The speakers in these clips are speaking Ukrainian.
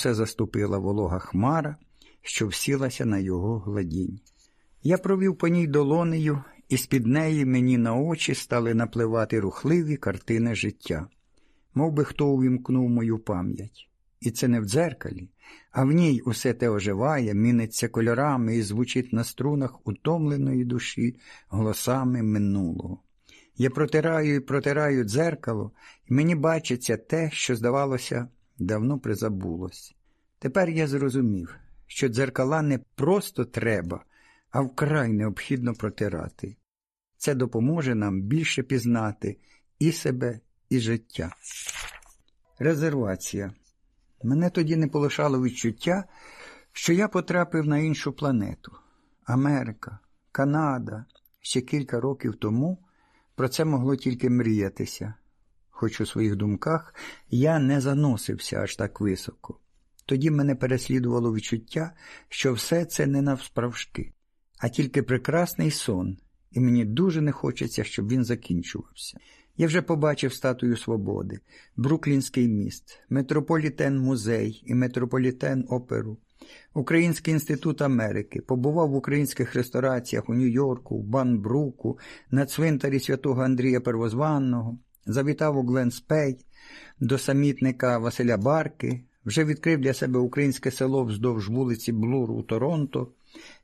Це заступила волога хмара, що всілася на його гладінь. Я провів по ній долонею, і з-під неї мені на очі стали напливати рухливі картини життя, Мов би хто увімкнув мою пам'ять. І це не в дзеркалі, а в ній усе те оживає, міниться кольорами і звучить на струнах утомленої душі голосами минулого. Я протираю і протираю дзеркало, і мені бачиться те, що, здавалося, давно призабулось. Тепер я зрозумів, що дзеркала не просто треба, а вкрай необхідно протирати. Це допоможе нам більше пізнати і себе, і життя. Резервація. Мене тоді не полишало відчуття, що я потрапив на іншу планету. Америка, Канада. Ще кілька років тому про це могло тільки мріятися, хоч у своїх думках я не заносився аж так високо. Тоді мене переслідувало відчуття, що все це не навсправжки, а тільки прекрасний сон, і мені дуже не хочеться, щоб він закінчувався. Я вже побачив статую свободи, Бруклінський міст, Метрополітен музей і Метрополітен оперу, Український інститут Америки, побував в українських рестораціях у Нью-Йорку, в Банбруку, на цвинтарі святого Андрія Первозванного, завітав у Гленспей, до самітника Василя Барки, вже відкрив для себе українське село вздовж вулиці Блур у Торонто,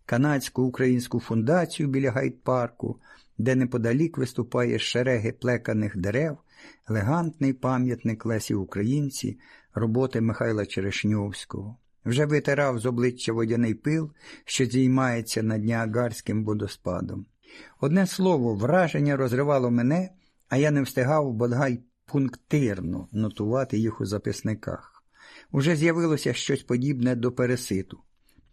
канадську українську фундацію біля Гайд-парку, де неподалік виступає шереги плеканих дерев, елегантний пам'ятник Лесі Українці, роботи Михайла Черешньовського. Вже витирав з обличчя водяний пил, що зіймається над Ніагарським водоспадом. Одне слово, враження розривало мене, а я не встигав бодай пунктирно нотувати їх у записниках. Уже з'явилося щось подібне до переситу.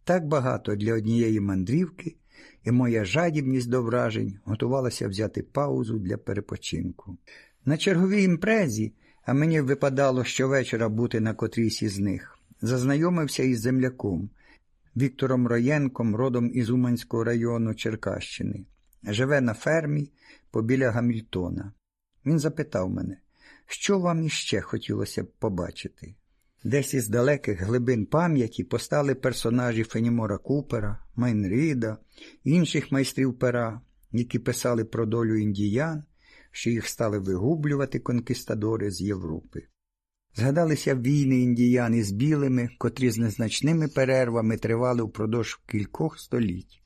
Так багато для однієї мандрівки, і моя жадібність до вражень готувалася взяти паузу для перепочинку. На черговій імпрезі, а мені випадало щовечора бути на котрійсь із них, зазнайомився із земляком Віктором Роєнком, родом із Уманського району Черкащини. Живе на фермі побіля Гамільтона. Він запитав мене, що вам іще хотілося б побачити. Десь із далеких глибин пам'яті постали персонажі Фенімора Купера, Майнріда, інших майстрів пера, які писали про долю індіян, що їх стали вигублювати конкістадори з Європи. Згадалися війни індіян із білими, котрі з незначними перервами тривали впродовж кількох століть.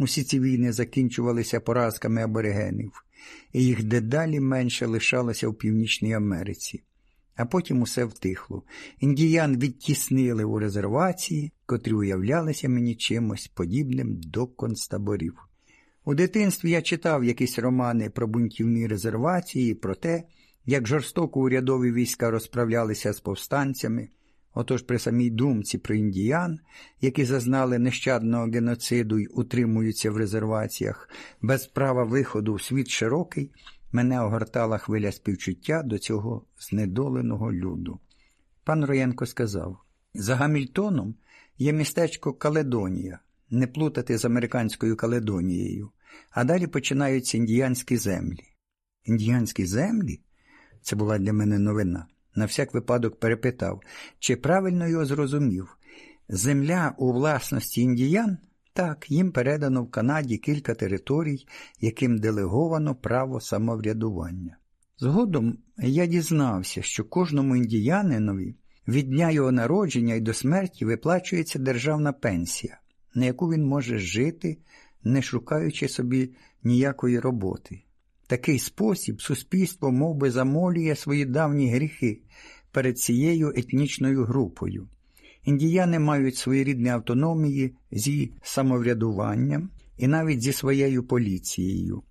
Усі ці війни закінчувалися поразками аборигенів, і їх дедалі менше лишалося в Північній Америці. А потім усе втихло. Індіян відтіснили у резервації, котрі уявлялися мені чимось подібним до концтаборів. У дитинстві я читав якісь романи про бунтівні резервації, про те, як жорстоко урядові війська розправлялися з повстанцями. Отож при самій думці про індіян, які зазнали нещадного геноциду й утримуються в резерваціях, без права виходу в світ широкий, мене огортала хвиля співчуття до цього знедоленого люду. Пан Роєнко сказав: за Гамільтоном є містечко Каледонія, не плутати з американською Каледонією, а далі починаються індіянські землі. Індіянські землі? Це була для мене новина. На всяк випадок перепитав, чи правильно його зрозумів. Земля у власності індіян так, їм передано в Канаді кілька територій, яким делеговано право самоврядування. Згодом я дізнався, що кожному індіянинові від дня його народження і до смерті виплачується державна пенсія, на яку він може жити, не шукаючи собі ніякої роботи. Такий спосіб суспільство мов би, замолює свої давні гріхи перед цією етнічною групою. Індіяни мають своєрідні автономії зі самоврядуванням і навіть зі своєю поліцією.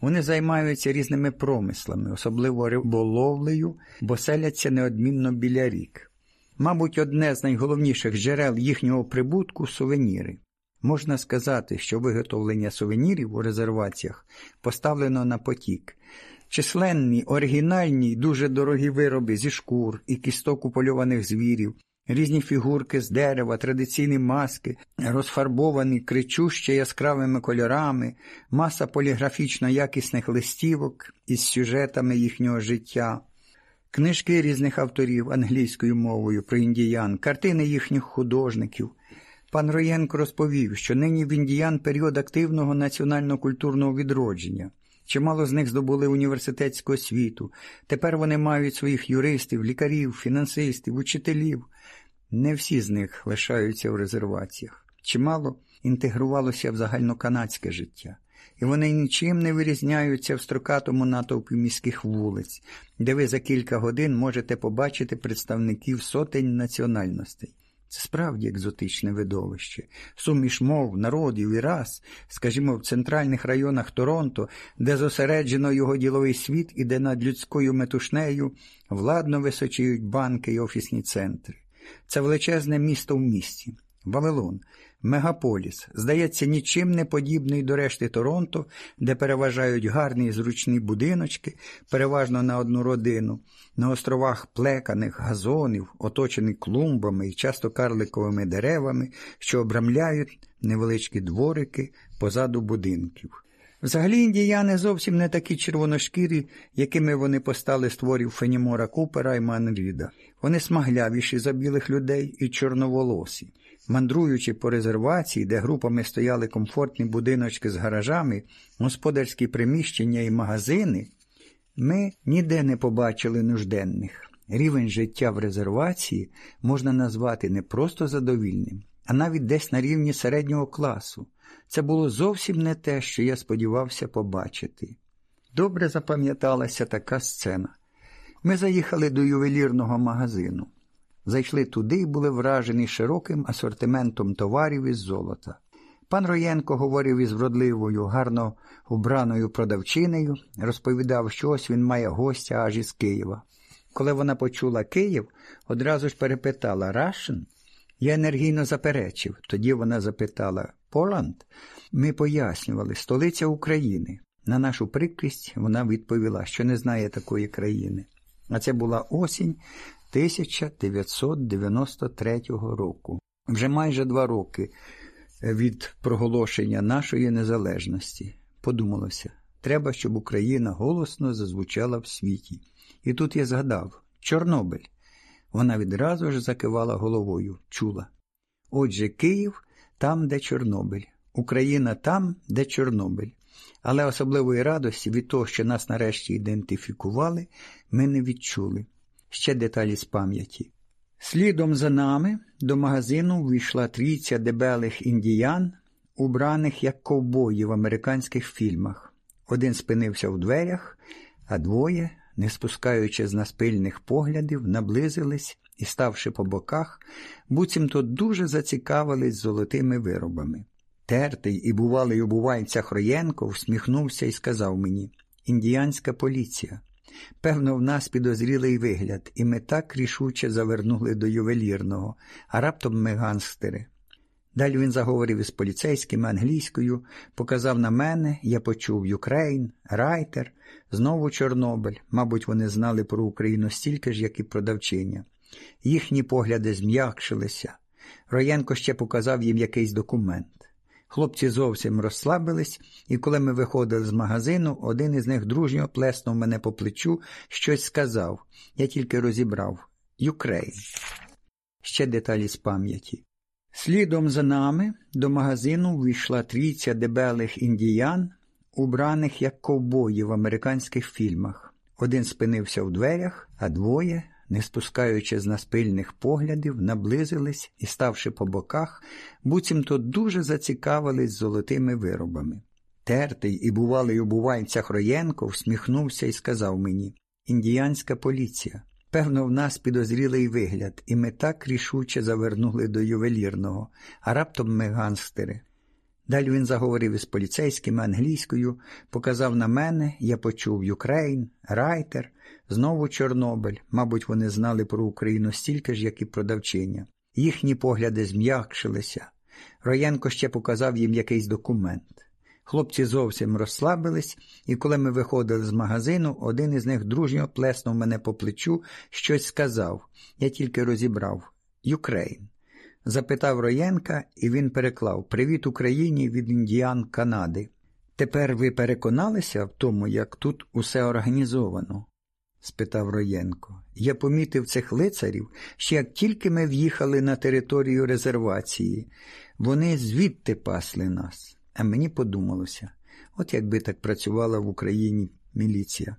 Вони займаються різними промислами, особливо риболовлею, бо селяться неодмінно біля рік. Мабуть, одне з найголовніших джерел їхнього прибутку сувеніри. Можна сказати, що виготовлення сувенірів у резерваціях поставлено на потік. Численні, оригінальні дуже дорогі вироби зі шкур і кісток упольованих звірів, різні фігурки з дерева, традиційні маски, розфарбовані кричуще яскравими кольорами, маса поліграфічно якісних листівок із сюжетами їхнього життя. книжки різних авторів англійською мовою про індіян, картини їхніх художників. Пан Роєнко розповів, що нині в індіян період активного національно-культурного відродження. Чимало з них здобули університетську освіту. Тепер вони мають своїх юристів, лікарів, фінансистів, учителів. Не всі з них лишаються в резерваціях. Чимало інтегрувалося в загальноканадське життя, і вони нічим не вирізняються в строкатому натовпі міських вулиць, де ви за кілька годин можете побачити представників сотень національностей. Це справді екзотичне видовище, суміш мов, народів і рас, скажімо, в центральних районах Торонто, де зосереджено його діловий світ і де над людською метушнею владно височіють банки і офісні центри. Це величезне місто в місті, Вавилон, мегаполіс, здається, нічим не подібний до решти Торонто, де переважають гарні і зручні будиночки, переважно на одну родину, на островах плеканих газонів, оточений клумбами і часто карликовими деревами, що обрамляють невеличкі дворики позаду будинків. Взагалі індіяни зовсім не такі червоношкірі, якими вони постали з творів Фенімора Купера і Манріда. Вони смаглявіші за білих людей і чорноволосі. Мандруючи по резервації, де групами стояли комфортні будиночки з гаражами, господарські приміщення і магазини, ми ніде не побачили нужденних. Рівень життя в резервації можна назвати не просто задовільним, а навіть десь на рівні середнього класу. Це було зовсім не те, що я сподівався побачити. Добре запам'яталася така сцена. Ми заїхали до ювелірного магазину. Зайшли туди і були вражені широким асортиментом товарів із золота. Пан Роєнко говорив із вродливою, гарно убраною продавчинею, розповідав, що ось він має гостя аж із Києва. Коли вона почула Київ, одразу ж перепитала Рашен. Я енергійно заперечив. Тоді вона запитала Поланд? Ми пояснювали, столиця України. На нашу прикрість вона відповіла, що не знає такої країни. А це була осінь 1993 року. Вже майже два роки від проголошення нашої незалежності. Подумалося, треба, щоб Україна голосно зазвучала в світі. І тут я згадав Чорнобиль. Вона відразу ж закивала головою, чула. Отже, Київ там, де Чорнобиль, Україна там, де Чорнобиль. Але особливої радості від того, що нас нарешті ідентифікували, ми не відчули. Ще деталі з пам'яті. Слідом за нами до магазину вийшла трійця дебелих індіян, убраних як ковбої в американських фільмах. Один спинився в дверях, а двоє, не спускаючи з наспильних поглядів, наблизились і, ставши по боках, буцімто дуже зацікавились золотими виробами. Тертий і бувалий у бувальцях Роєнко всміхнувся і сказав мені Індіянська поліція. Певно, в нас підозрілий вигляд, і ми так рішуче завернули до ювелірного, а раптом ми гангстери. Далі він заговорив із поліцейськими англійською, показав на мене, я почув Ukraine, writer, знову Чорнобиль. Мабуть, вони знали про Україну стільки ж, як і продавчиня. Їхні погляди зм'якшилися. Роєнко ще показав їм якийсь документ. Хлопці зовсім розслабились, і коли ми виходили з магазину, один із них дружньо плеснув мене по плечу, щось сказав. Я тільки розібрав Ukraine. Ще деталі з пам'яті. Слідом за нами до магазину вийшла трійця дебелих індіян, убраних як ковбої в американських фільмах. Один спинився в дверях, а двоє не спускаючи з нас пильних поглядів, наблизились і, ставши по боках, буцімто дуже зацікавились золотими виробами. Тертий і бувалий у бувальцях Роєнко всміхнувся і сказав мені Індіянська поліція. Певно, в нас підозрілий вигляд, і ми так рішуче завернули до ювелірного, а раптом ми гангстери. Далі він заговорив із поліцейськими англійською, показав на мене, я почув Ukraine, writer, знову Чорнобиль. Мабуть, вони знали про Україну стільки ж, як і продавчиня. Їхні погляди зм'якшилися. Роєнко ще показав їм якийсь документ. Хлопці зовсім розслабились, і коли ми виходили з магазину, один із них дружньо плеснув мене по плечу, щось сказав. Я тільки розібрав Ukraine. Запитав Роєнка, і він переклав Привіт Україні від індіян Канади. Тепер ви переконалися в тому, як тут усе організовано? спитав Роєнко. Я помітив цих лицарів, ще як тільки ми в'їхали на територію резервації. Вони звідти пасли нас. А мені подумалося, от якби так працювала в Україні міліція.